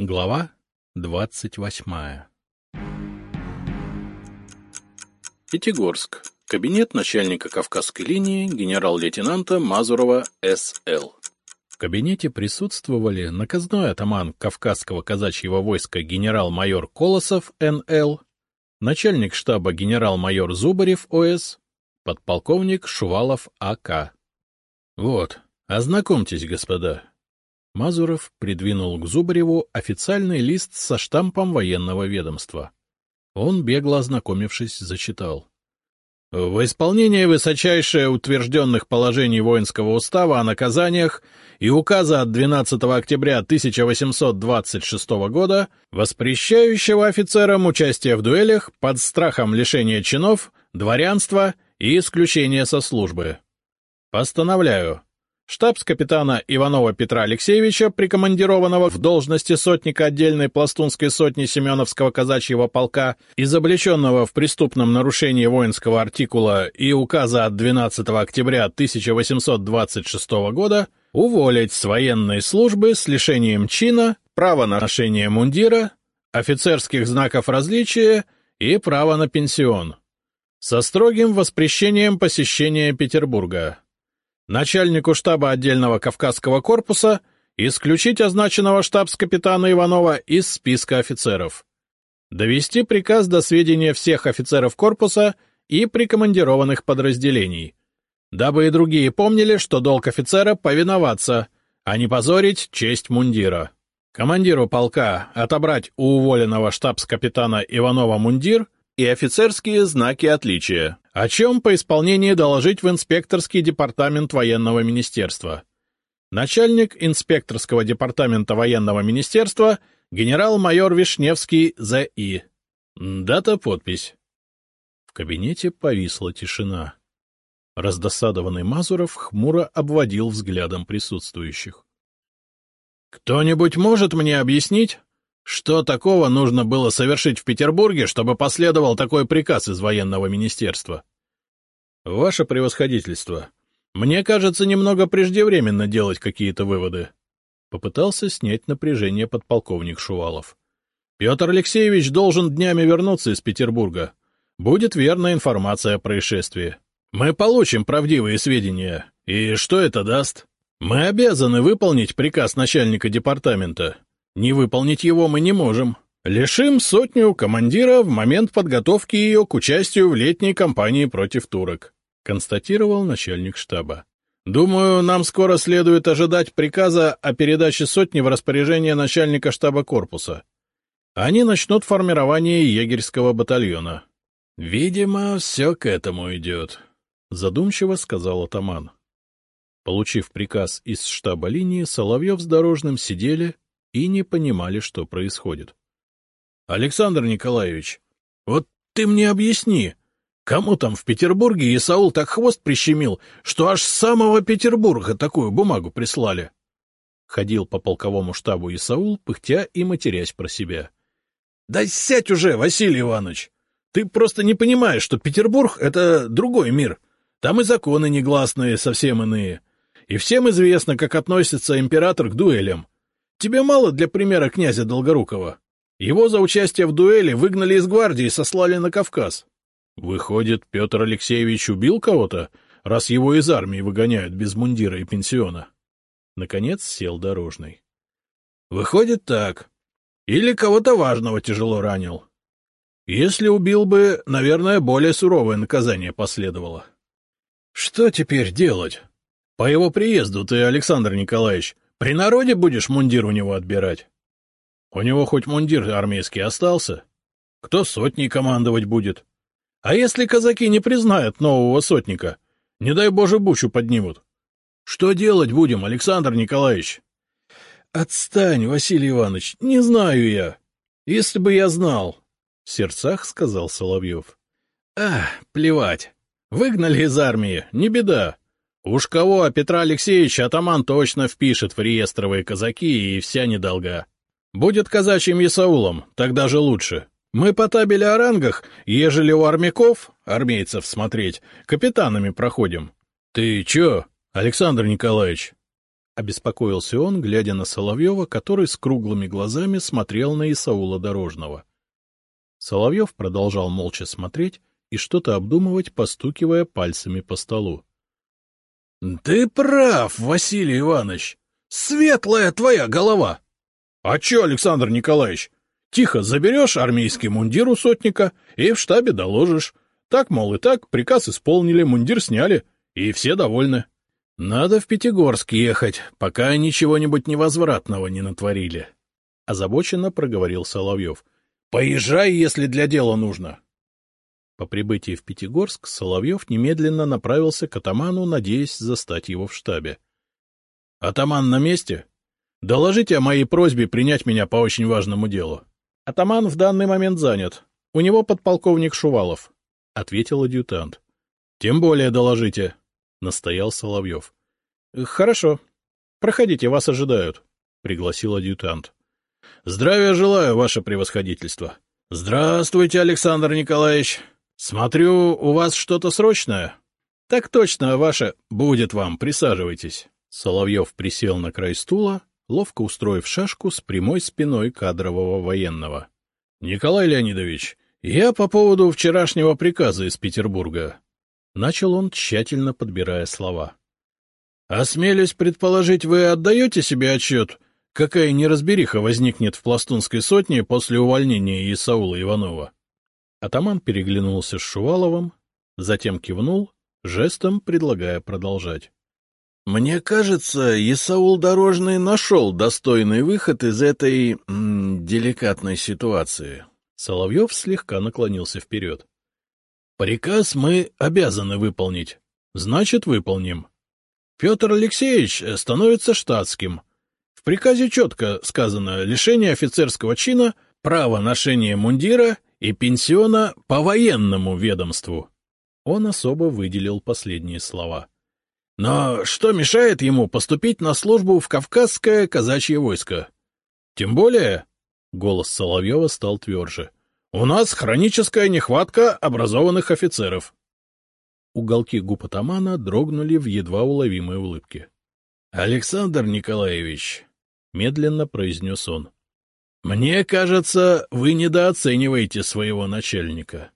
Глава двадцать восьмая Пятигорск. Кабинет начальника Кавказской линии генерал-лейтенанта Мазурова С.Л. В кабинете присутствовали наказной атаман Кавказского казачьего войска генерал-майор Колосов Н.Л., начальник штаба генерал-майор Зубарев О.С., подполковник Шувалов А.К. — Вот, ознакомьтесь, господа, Мазуров придвинул к Зубареву официальный лист со штампом военного ведомства. Он, бегло ознакомившись, зачитал. В исполнение высочайшее утвержденных положений воинского устава о наказаниях и указа от 12 октября 1826 года, воспрещающего офицерам участие в дуэлях под страхом лишения чинов, дворянства и исключения со службы. Постановляю штабс-капитана Иванова Петра Алексеевича, прикомандированного в должности сотника отдельной пластунской сотни Семеновского казачьего полка, изобличенного в преступном нарушении воинского артикула и указа от 12 октября 1826 года, уволить с военной службы с лишением чина, права на ношение мундира, офицерских знаков различия и права на пенсион, со строгим воспрещением посещения Петербурга начальнику штаба отдельного Кавказского корпуса исключить означенного штабс-капитана Иванова из списка офицеров. Довести приказ до сведения всех офицеров корпуса и прикомандированных подразделений, дабы и другие помнили, что долг офицера — повиноваться, а не позорить честь мундира. Командиру полка отобрать у уволенного штабс-капитана Иванова мундир и офицерские знаки отличия, о чем по исполнении доложить в инспекторский департамент военного министерства. Начальник инспекторского департамента военного министерства генерал-майор Вишневский З.И. Дата-подпись. В кабинете повисла тишина. Раздосадованный Мазуров хмуро обводил взглядом присутствующих. — Кто-нибудь может мне объяснить, что такого нужно было совершить в Петербурге, чтобы последовал такой приказ из военного министерства? Ваше превосходительство, мне кажется, немного преждевременно делать какие-то выводы. Попытался снять напряжение подполковник Шувалов. Петр Алексеевич должен днями вернуться из Петербурга. Будет верная информация о происшествии. Мы получим правдивые сведения. И что это даст? Мы обязаны выполнить приказ начальника департамента. Не выполнить его мы не можем. Лишим сотню командира в момент подготовки ее к участию в летней кампании против турок, — констатировал начальник штаба. Думаю, нам скоро следует ожидать приказа о передаче сотни в распоряжение начальника штаба корпуса. Они начнут формирование егерского батальона. — Видимо, все к этому идет, — задумчиво сказал атаман. Получив приказ из штаба линии, Соловьев с Дорожным сидели, и не понимали, что происходит. — Александр Николаевич, вот ты мне объясни, кому там в Петербурге Исаул так хвост прищемил, что аж с самого Петербурга такую бумагу прислали? Ходил по полковому штабу Исаул, пыхтя и матерясь про себя. — Да сядь уже, Василий Иванович! Ты просто не понимаешь, что Петербург — это другой мир. Там и законы негласные, совсем иные. И всем известно, как относится император к дуэлям. Тебе мало для примера князя Долгорукова? Его за участие в дуэли выгнали из гвардии и сослали на Кавказ. Выходит, Петр Алексеевич убил кого-то, раз его из армии выгоняют без мундира и пенсиона? Наконец сел дорожный. Выходит так. Или кого-то важного тяжело ранил. Если убил бы, наверное, более суровое наказание последовало. Что теперь делать? По его приезду ты, Александр Николаевич, при народе будешь мундир у него отбирать? У него хоть мундир армейский остался? Кто сотней командовать будет? А если казаки не признают нового сотника? Не дай Боже, бучу поднимут. Что делать будем, Александр Николаевич? Отстань, Василий Иванович, не знаю я. Если бы я знал, — в сердцах сказал Соловьев. А, плевать. Выгнали из армии, не беда. Уж кого, а Петра Алексеевича атаман точно впишет в реестровые казаки и вся недолга. Будет казачьим Исаулом, тогда же лучше. Мы по табели о рангах, ежели у армяков, армейцев смотреть, капитанами проходим. Ты чё, Александр Николаевич? Обеспокоился он, глядя на Соловьева, который с круглыми глазами смотрел на Исаула Дорожного. Соловьев продолжал молча смотреть и что-то обдумывать, постукивая пальцами по столу. — Ты прав, Василий Иванович! Светлая твоя голова! — А че, Александр Николаевич? Тихо заберешь армейский мундир у сотника и в штабе доложишь. Так, мол, и так, приказ исполнили, мундир сняли, и все довольны. Надо в Пятигорск ехать, пока ничего-нибудь невозвратного не натворили. Озабоченно проговорил Соловьев. — Поезжай, если для дела нужно. По прибытии в Пятигорск Соловьев немедленно направился к атаману, надеясь застать его в штабе. — Атаман на месте? Доложите о моей просьбе принять меня по очень важному делу. — Атаман в данный момент занят. У него подполковник Шувалов, — ответил адъютант. — Тем более доложите, — настоял Соловьев. — Хорошо. Проходите, вас ожидают, — пригласил адъютант. — Здравия желаю, ваше превосходительство. — Здравствуйте, Александр Николаевич. Смотрю, у вас что-то срочное? — Так точно, ваше. Будет вам, присаживайтесь. Соловьев присел на край стула, ловко устроив шашку с прямой спиной кадрового военного. — Николай Леонидович, я по поводу вчерашнего приказа из Петербурга. Начал он, тщательно подбирая слова. — Осмелюсь предположить, вы отдаете себе отчет, какая неразбериха возникнет в пластунской сотне после увольнения Исаула Иванова? Атаман переглянулся с Шуваловым, затем кивнул, жестом предлагая продолжать. — Мне кажется, Исаул Дорожный нашел достойный выход из этой м, деликатной ситуации. Соловьев слегка наклонился вперед. Приказ мы обязаны выполнить. Значит, выполним. Петр Алексеевич становится штатским. В приказе четко сказано лишение офицерского чина, право ношения мундира и пенсиона по военному ведомству. Он особо выделил последние слова. Но что мешает ему поступить на службу в Кавказское казачье войско? Тем более, — голос Соловьева стал тверже, — у нас хроническая нехватка образованных офицеров. Уголки губ атамана дрогнули в едва уловимой улыбке. — Александр Николаевич, — медленно произнес он, — мне кажется, вы недооцениваете своего начальника.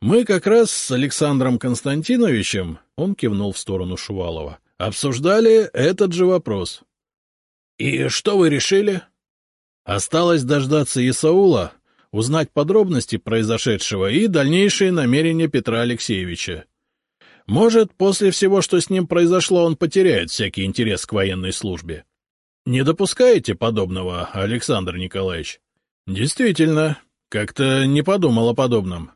Мы как раз с Александром Константиновичем, — он кивнул в сторону Шувалова, — обсуждали этот же вопрос. — И что вы решили? — Осталось дождаться Исаула, узнать подробности произошедшего и дальнейшие намерения Петра Алексеевича. Может, после всего, что с ним произошло, он потеряет всякий интерес к военной службе. Не допускаете подобного, Александр Николаевич? Действительно, как-то не подумал о подобном.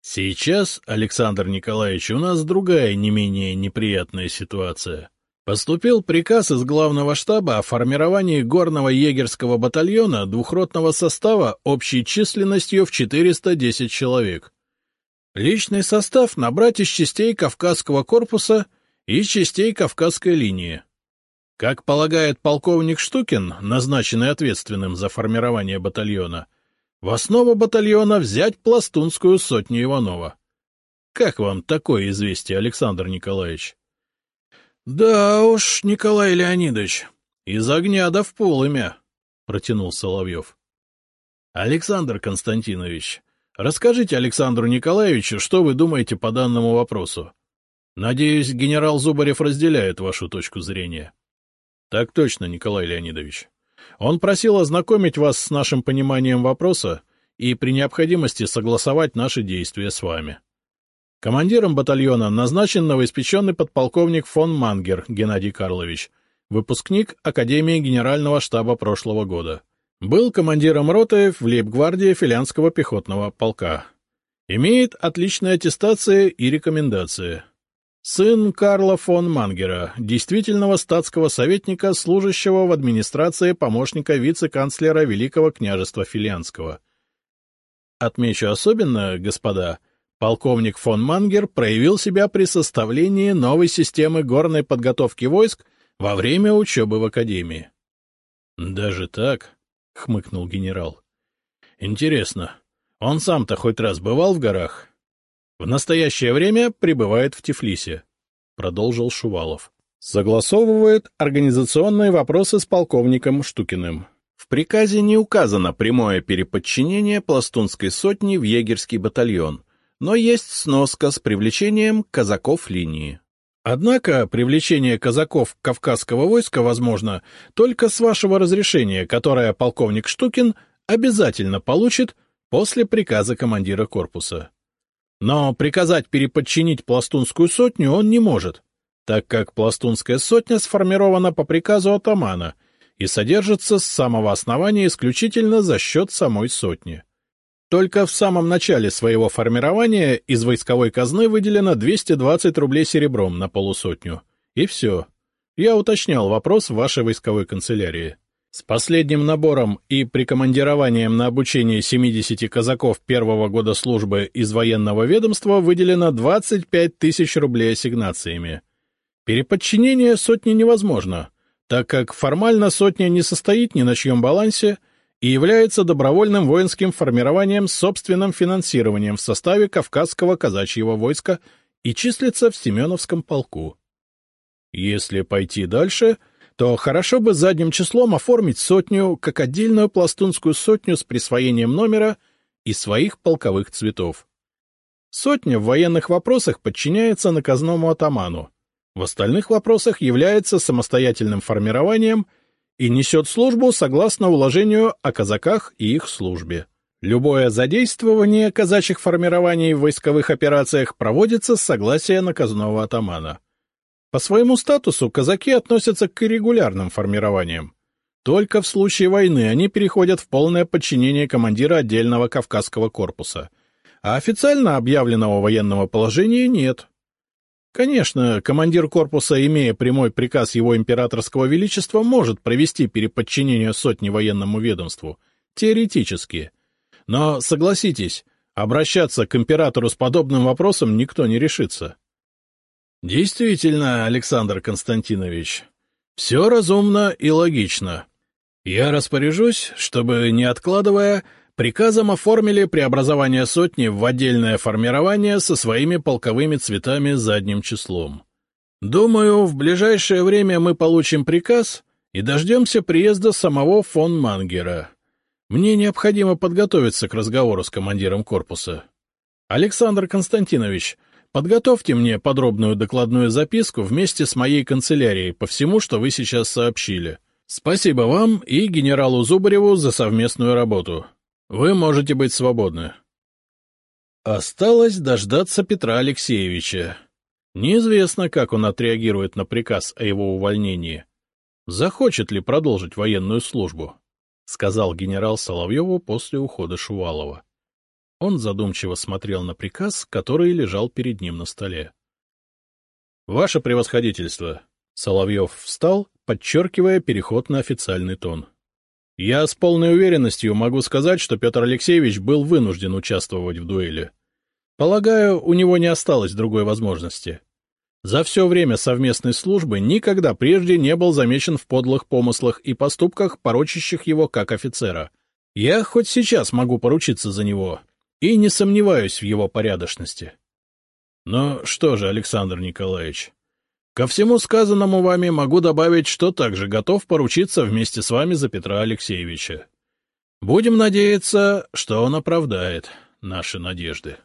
Сейчас, Александр Николаевич, у нас другая не менее неприятная ситуация. Поступил приказ из главного штаба о формировании горного егерского батальона двухротного состава общей численностью в 410 человек. Личный состав набрать из частей Кавказского корпуса и частей Кавказской линии. Как полагает полковник Штукин, назначенный ответственным за формирование батальона, в основу батальона взять пластунскую сотню Иванова. Как вам такое известие, Александр Николаевич? — Да уж, Николай Леонидович, из огня да в полымя, — протянул Соловьев. — Александр Константинович, расскажите Александру Николаевичу, что вы думаете по данному вопросу. Надеюсь, генерал Зубарев разделяет вашу точку зрения. — Так точно, Николай Леонидович. Он просил ознакомить вас с нашим пониманием вопроса и при необходимости согласовать наши действия с вами. Командиром батальона назначен новоиспеченный подполковник фон Мангер Геннадий Карлович, выпускник Академии Генерального штаба прошлого года. Был командиром роты в лейб-гвардии филянского пехотного полка. Имеет отличные аттестации и рекомендации. Сын Карла фон Мангера, действительного статского советника, служащего в администрации помощника вице-канцлера Великого княжества Филянского. Отмечу особенно, господа, — Полковник фон Мангер проявил себя при составлении новой системы горной подготовки войск во время учебы в Академии. — Даже так? — хмыкнул генерал. — Интересно, он сам-то хоть раз бывал в горах? — В настоящее время пребывает в Тифлисе, — продолжил Шувалов. Согласовывает организационные вопросы с полковником Штукиным. В приказе не указано прямое переподчинение пластунской сотни в егерский батальон, но есть сноска с привлечением казаков линии. Однако привлечение казаков Кавказского войска возможно только с вашего разрешения, которое полковник Штукин обязательно получит после приказа командира корпуса. Но приказать переподчинить пластунскую сотню он не может, так как пластунская сотня сформирована по приказу атамана и содержится с самого основания исключительно за счет самой сотни. Только в самом начале своего формирования из войсковой казны выделено 220 рублей серебром на полусотню. И все. Я уточнял вопрос в вашей войсковой канцелярии. С последним набором и прикомандированием на обучение 70 казаков первого года службы из военного ведомства выделено 25 тысяч рублей ассигнациями. Переподчинение сотни невозможно, так как формально сотня не состоит ни на чьем балансе и является добровольным воинским формированием с собственным финансированием в составе Кавказского казачьего войска и числится в Семеновском полку. Если пойти дальше — то хорошо бы задним числом оформить сотню как отдельную пластунскую сотню с присвоением номера и своих полковых цветов. Сотня в военных вопросах подчиняется наказному атаману, в остальных вопросах является самостоятельным формированием и несет службу согласно уложению о казаках и их службе. Любое задействование казачьих формирований в войсковых операциях проводится с согласия наказного атамана. По своему статусу казаки относятся к регулярным формированиям. Только в случае войны они переходят в полное подчинение командира отдельного Кавказского корпуса, а официально объявленного военного положения нет. Конечно, командир корпуса, имея прямой приказ его императорского величества, может провести переподчинение сотни военному ведомству, теоретически. Но, согласитесь, обращаться к императору с подобным вопросом никто не решится. Действительно, Александр Константинович, все разумно и логично. Я распоряжусь, чтобы, не откладывая, приказом оформили преобразование сотни в отдельное формирование со своими полковыми цветами задним числом. Думаю, в ближайшее время мы получим приказ и дождемся приезда самого фон Мангера. Мне необходимо подготовиться к разговору с командиром корпуса. Александр Константинович, Подготовьте мне подробную докладную записку вместе с моей канцелярией по всему, что вы сейчас сообщили. Спасибо вам и генералу Зубареву за совместную работу. Вы можете быть свободны. Осталось дождаться Петра Алексеевича. Неизвестно, как он отреагирует на приказ о его увольнении. Захочет ли продолжить военную службу, — сказал генерал Соловьеву после ухода Шувалова. Он задумчиво смотрел на приказ, который лежал перед ним на столе. — Ваше превосходительство! Соловьев встал, подчеркивая переход на официальный тон. — Я с полной уверенностью могу сказать, что Петр Алексеевич был вынужден участвовать в дуэли. Полагаю, у него не осталось другой возможности. За все время совместной службы никогда прежде не был замечен в подлых помыслах и поступках, порочащих его как офицера. Я хоть сейчас могу поручиться за него, и не сомневаюсь в его порядочности. Но что же, Александр Николаевич, ко всему сказанному вами могу добавить, что также готов поручиться вместе с вами за Петра Алексеевича. Будем надеяться, что он оправдает наши надежды.